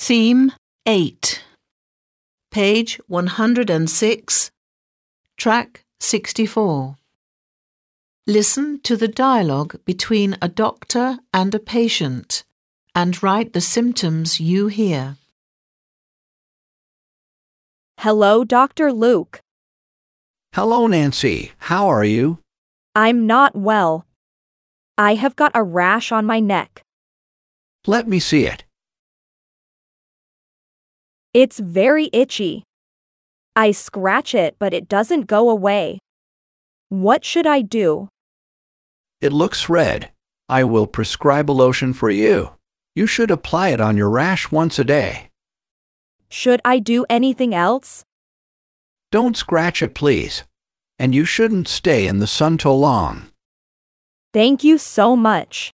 Theme 8. Page 106. Track 64. Listen to the dialogue between a doctor and a patient and write the symptoms you hear. Hello, Dr. Luke. Hello, Nancy. How are you? I'm not well. I have got a rash on my neck. Let me see it. It's very itchy. I scratch it, but it doesn't go away. What should I do? It looks red. I will prescribe a lotion for you. You should apply it on your rash once a day. Should I do anything else? Don't scratch it, please. And you shouldn't stay in the sun too long. Thank you so much.